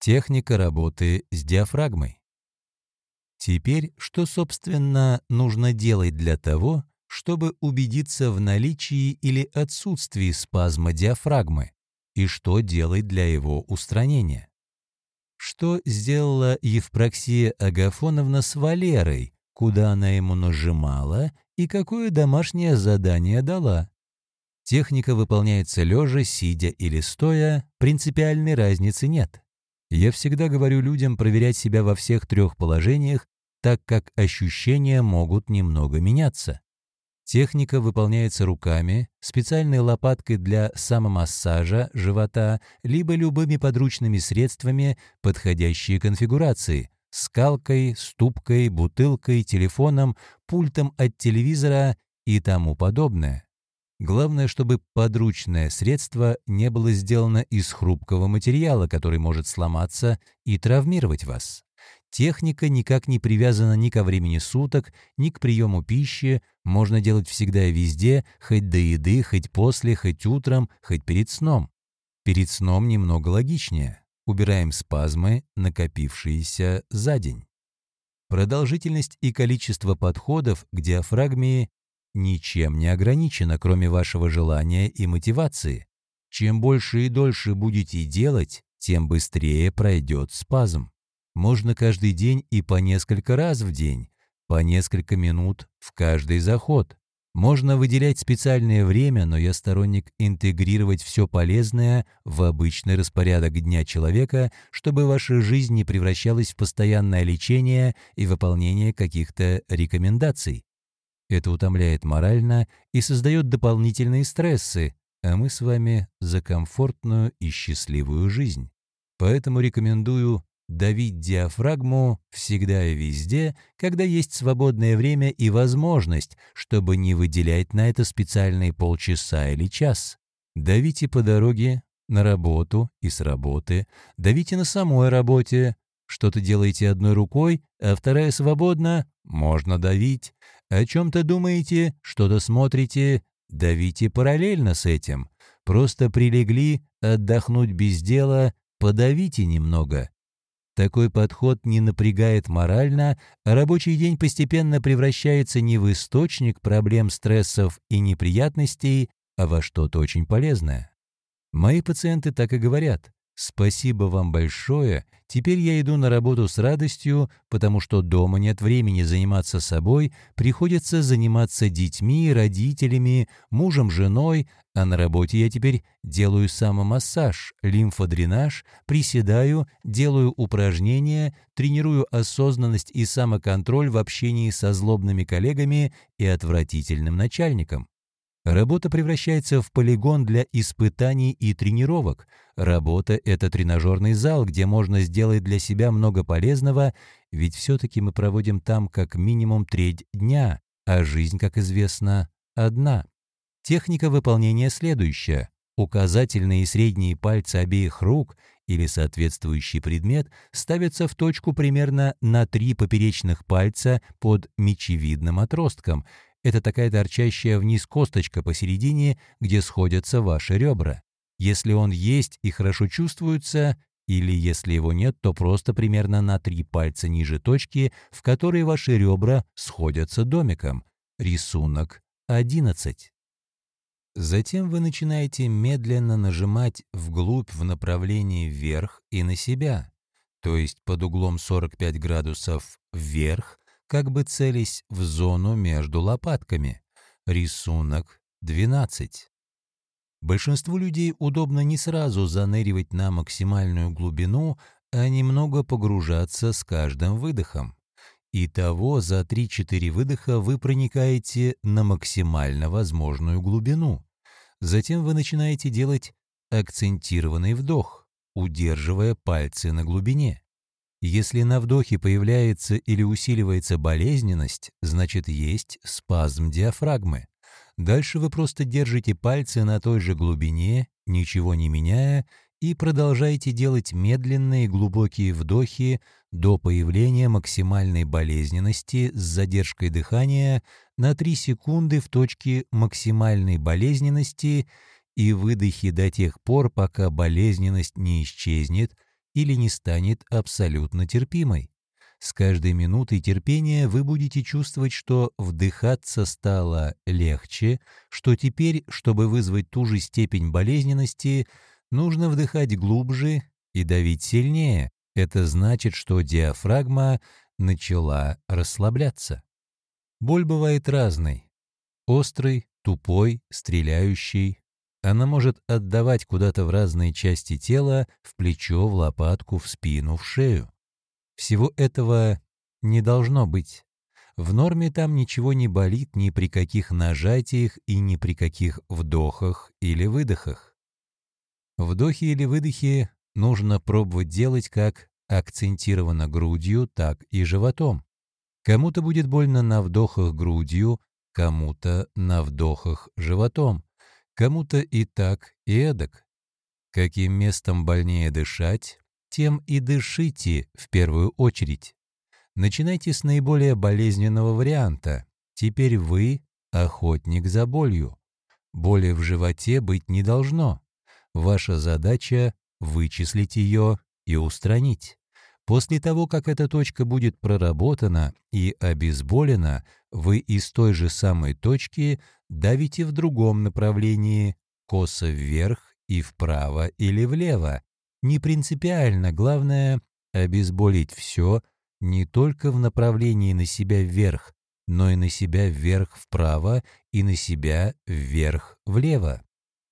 Техника работы с диафрагмой. Теперь, что, собственно, нужно делать для того, чтобы убедиться в наличии или отсутствии спазма диафрагмы, и что делать для его устранения? Что сделала Евпроксия Агафоновна с Валерой, куда она ему нажимала и какое домашнее задание дала? Техника выполняется лежа, сидя или стоя, принципиальной разницы нет. Я всегда говорю людям проверять себя во всех трех положениях, так как ощущения могут немного меняться. Техника выполняется руками, специальной лопаткой для самомассажа живота, либо любыми подручными средствами подходящей конфигурации – скалкой, ступкой, бутылкой, телефоном, пультом от телевизора и тому подобное. Главное, чтобы подручное средство не было сделано из хрупкого материала, который может сломаться и травмировать вас. Техника никак не привязана ни ко времени суток, ни к приему пищи, можно делать всегда и везде, хоть до еды, хоть после, хоть утром, хоть перед сном. Перед сном немного логичнее. Убираем спазмы, накопившиеся за день. Продолжительность и количество подходов к диафрагме ничем не ограничено, кроме вашего желания и мотивации. Чем больше и дольше будете делать, тем быстрее пройдет спазм. Можно каждый день и по несколько раз в день, по несколько минут в каждый заход. Можно выделять специальное время, но я сторонник интегрировать все полезное в обычный распорядок дня человека, чтобы ваша жизнь не превращалась в постоянное лечение и выполнение каких-то рекомендаций. Это утомляет морально и создает дополнительные стрессы, а мы с вами за комфортную и счастливую жизнь. Поэтому рекомендую давить диафрагму всегда и везде, когда есть свободное время и возможность, чтобы не выделять на это специальные полчаса или час. Давите по дороге, на работу и с работы, давите на самой работе. Что-то делаете одной рукой, а вторая свободна, можно давить. О чем-то думаете, что-то смотрите, давите параллельно с этим. Просто прилегли, отдохнуть без дела, подавите немного. Такой подход не напрягает морально, а рабочий день постепенно превращается не в источник проблем, стрессов и неприятностей, а во что-то очень полезное. Мои пациенты так и говорят. «Спасибо вам большое. Теперь я иду на работу с радостью, потому что дома нет времени заниматься собой, приходится заниматься детьми, родителями, мужем, женой, а на работе я теперь делаю самомассаж, лимфодренаж, приседаю, делаю упражнения, тренирую осознанность и самоконтроль в общении со злобными коллегами и отвратительным начальником. Работа превращается в полигон для испытаний и тренировок. Работа — это тренажерный зал, где можно сделать для себя много полезного, ведь все-таки мы проводим там как минимум треть дня, а жизнь, как известно, одна. Техника выполнения следующая. Указательные и средние пальцы обеих рук или соответствующий предмет ставятся в точку примерно на три поперечных пальца под мечевидным отростком — это такая торчащая вниз косточка посередине, где сходятся ваши ребра. Если он есть и хорошо чувствуется, или если его нет, то просто примерно на три пальца ниже точки, в которой ваши ребра сходятся домиком. Рисунок 11. Затем вы начинаете медленно нажимать вглубь в направлении вверх и на себя, то есть под углом 45 градусов вверх как бы целясь в зону между лопатками. Рисунок 12. Большинству людей удобно не сразу заныривать на максимальную глубину, а немного погружаться с каждым выдохом. Итого за 3-4 выдоха вы проникаете на максимально возможную глубину. Затем вы начинаете делать акцентированный вдох, удерживая пальцы на глубине. Если на вдохе появляется или усиливается болезненность, значит есть спазм диафрагмы. Дальше вы просто держите пальцы на той же глубине, ничего не меняя, и продолжаете делать медленные глубокие вдохи до появления максимальной болезненности с задержкой дыхания на 3 секунды в точке максимальной болезненности и выдохи до тех пор, пока болезненность не исчезнет – или не станет абсолютно терпимой. С каждой минутой терпения вы будете чувствовать, что вдыхаться стало легче, что теперь, чтобы вызвать ту же степень болезненности, нужно вдыхать глубже и давить сильнее. Это значит, что диафрагма начала расслабляться. Боль бывает разной. Острый, тупой, стреляющий. Она может отдавать куда-то в разные части тела, в плечо, в лопатку, в спину, в шею. Всего этого не должно быть. В норме там ничего не болит ни при каких нажатиях и ни при каких вдохах или выдохах. Вдохи или выдохи нужно пробовать делать как акцентированно грудью, так и животом. Кому-то будет больно на вдохах грудью, кому-то на вдохах животом, кому-то и так, и эдак. Каким местом больнее дышать, тем и дышите в первую очередь. Начинайте с наиболее болезненного варианта. Теперь вы – охотник за болью. Боли в животе быть не должно. Ваша задача – вычислить ее и устранить. После того, как эта точка будет проработана и обезболена, вы из той же самой точки давите в другом направлении, косо вверх и вправо или влево. Не принципиально, главное – обезболить все не только в направлении на себя вверх, но и на себя вверх-вправо и на себя вверх-влево.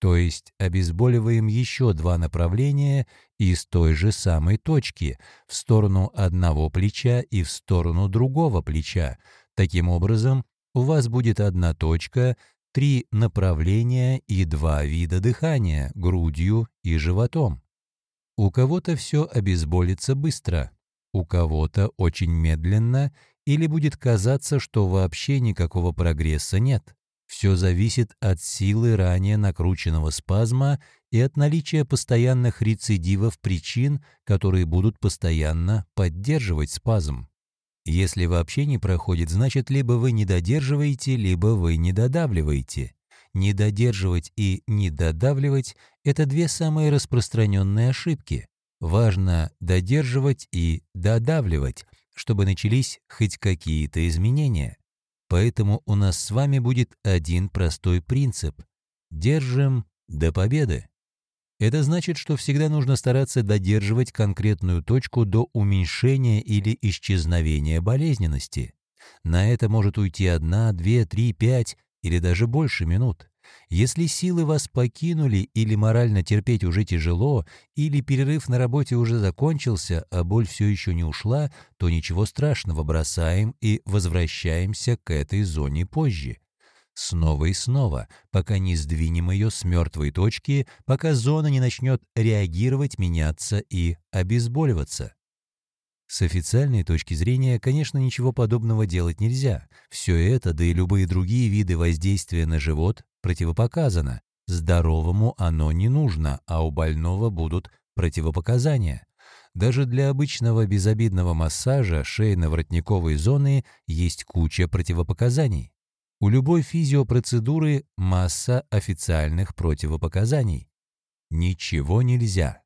То есть обезболиваем еще два направления из той же самой точки, в сторону одного плеча и в сторону другого плеча. Таким образом, у вас будет одна точка, три направления и два вида дыхания – грудью и животом. У кого-то все обезболится быстро, у кого-то очень медленно или будет казаться, что вообще никакого прогресса нет. Все зависит от силы ранее накрученного спазма и от наличия постоянных рецидивов причин, которые будут постоянно поддерживать спазм. Если вообще не проходит, значит, либо вы не додерживаете, либо вы не додавливаете. Недодерживать и недодавливать – это две самые распространенные ошибки. Важно додерживать и додавливать, чтобы начались хоть какие-то изменения. Поэтому у нас с вами будет один простой принцип – держим до победы. Это значит, что всегда нужно стараться додерживать конкретную точку до уменьшения или исчезновения болезненности. На это может уйти одна, две, три, пять или даже больше минут. Если силы вас покинули или морально терпеть уже тяжело, или перерыв на работе уже закончился, а боль все еще не ушла, то ничего страшного, бросаем и возвращаемся к этой зоне позже. Снова и снова, пока не сдвинем ее с мертвой точки, пока зона не начнет реагировать, меняться и обезболиваться. С официальной точки зрения, конечно, ничего подобного делать нельзя. Все это, да и любые другие виды воздействия на живот противопоказано. Здоровому оно не нужно, а у больного будут противопоказания. Даже для обычного безобидного массажа шейно-воротниковой зоны есть куча противопоказаний. У любой физиопроцедуры масса официальных противопоказаний. Ничего нельзя.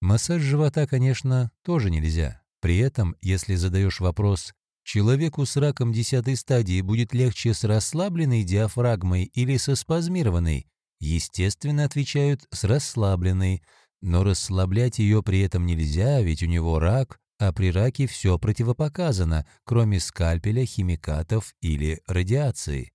Массаж живота, конечно, тоже нельзя. При этом, если задаешь вопрос Человеку с раком десятой стадии будет легче с расслабленной диафрагмой или со спазмированной? Естественно, отвечают с расслабленной, но расслаблять ее при этом нельзя, ведь у него рак, а при раке все противопоказано, кроме скальпеля, химикатов или радиации.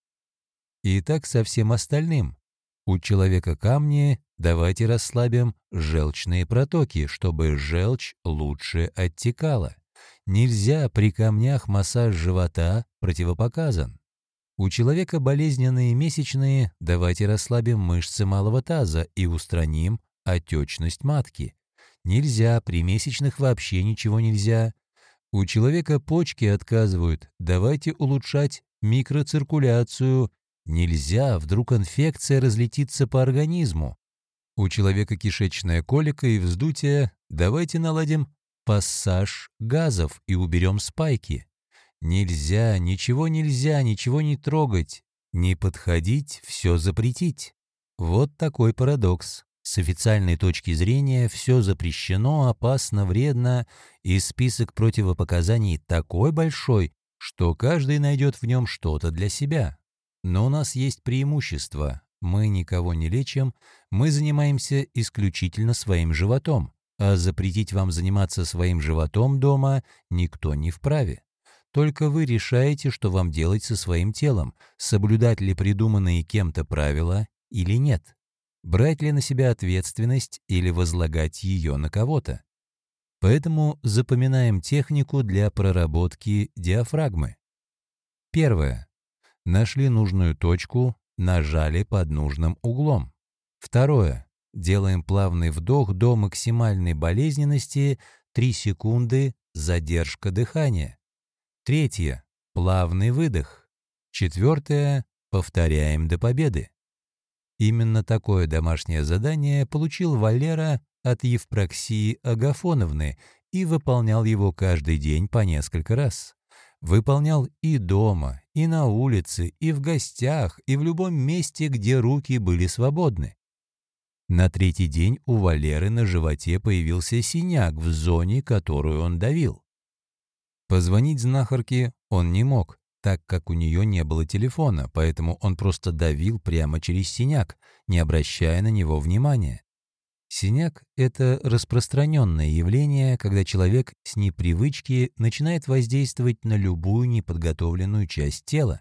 И так со всем остальным. У человека камни, давайте расслабим желчные протоки, чтобы желчь лучше оттекала. Нельзя при камнях массаж живота противопоказан. У человека болезненные месячные, давайте расслабим мышцы малого таза и устраним отечность матки. Нельзя, при месячных вообще ничего нельзя. У человека почки отказывают, давайте улучшать микроциркуляцию. Нельзя, вдруг инфекция разлетится по организму. У человека кишечная колика и вздутие, давайте наладим пассаж газов и уберем спайки. Нельзя, ничего нельзя, ничего не трогать, не подходить, все запретить. Вот такой парадокс. С официальной точки зрения все запрещено, опасно, вредно, и список противопоказаний такой большой, что каждый найдет в нем что-то для себя. Но у нас есть преимущество. Мы никого не лечим, мы занимаемся исключительно своим животом, а запретить вам заниматься своим животом дома никто не вправе. Только вы решаете, что вам делать со своим телом, соблюдать ли придуманные кем-то правила или нет, брать ли на себя ответственность или возлагать ее на кого-то. Поэтому запоминаем технику для проработки диафрагмы. Первое. Нашли нужную точку, нажали под нужным углом. Второе. Делаем плавный вдох до максимальной болезненности 3 секунды задержка дыхания. Третье. Плавный выдох. Четвертое. Повторяем до победы. Именно такое домашнее задание получил Валера от Евпроксии Агафоновны и выполнял его каждый день по несколько раз. Выполнял и дома, и на улице, и в гостях, и в любом месте, где руки были свободны. На третий день у Валеры на животе появился синяк в зоне, которую он давил. Позвонить знахарке он не мог, так как у нее не было телефона, поэтому он просто давил прямо через синяк, не обращая на него внимания. Синяк – это распространенное явление, когда человек с непривычки начинает воздействовать на любую неподготовленную часть тела.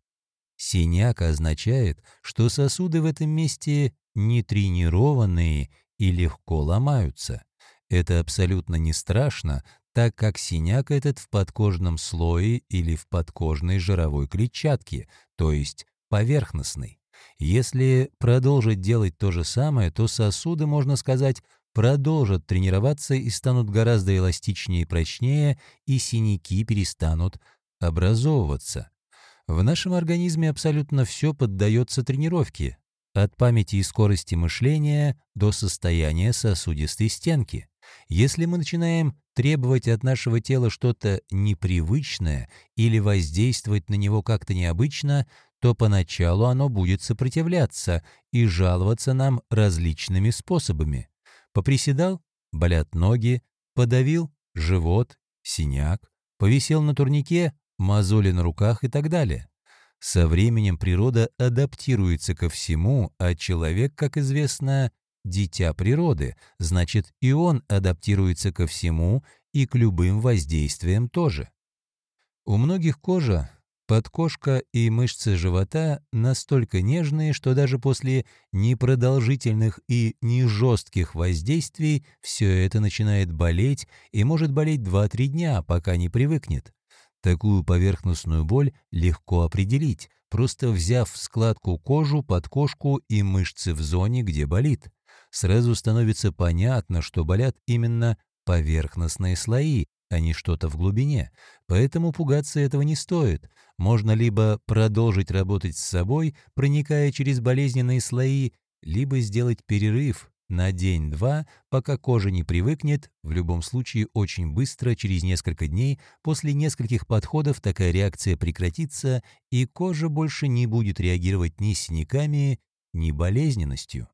Синяк означает, что сосуды в этом месте не тренированные и легко ломаются. Это абсолютно не страшно, так как синяк этот в подкожном слое или в подкожной жировой клетчатке, то есть поверхностный. Если продолжить делать то же самое, то сосуды, можно сказать, продолжат тренироваться и станут гораздо эластичнее и прочнее, и синяки перестанут образовываться. В нашем организме абсолютно все поддается тренировке, от памяти и скорости мышления до состояния сосудистой стенки. Если мы начинаем требовать от нашего тела что-то непривычное или воздействовать на него как-то необычно, то поначалу оно будет сопротивляться и жаловаться нам различными способами. Поприседал – болят ноги, подавил – живот, синяк, повисел на турнике – мозоли на руках и так далее. Со временем природа адаптируется ко всему, а человек, как известно, дитя природы, значит и он адаптируется ко всему и к любым воздействиям тоже. У многих кожа Подкошка и мышцы живота настолько нежные, что даже после непродолжительных и не жестких воздействий все это начинает болеть и может болеть 2-3 дня, пока не привыкнет. Такую поверхностную боль легко определить, просто взяв складку кожу, подкошку и мышцы в зоне, где болит. Сразу становится понятно, что болят именно поверхностные слои, а не что-то в глубине, поэтому пугаться этого не стоит. Можно либо продолжить работать с собой, проникая через болезненные слои, либо сделать перерыв на день-два, пока кожа не привыкнет, в любом случае очень быстро, через несколько дней, после нескольких подходов такая реакция прекратится, и кожа больше не будет реагировать ни синяками, ни болезненностью.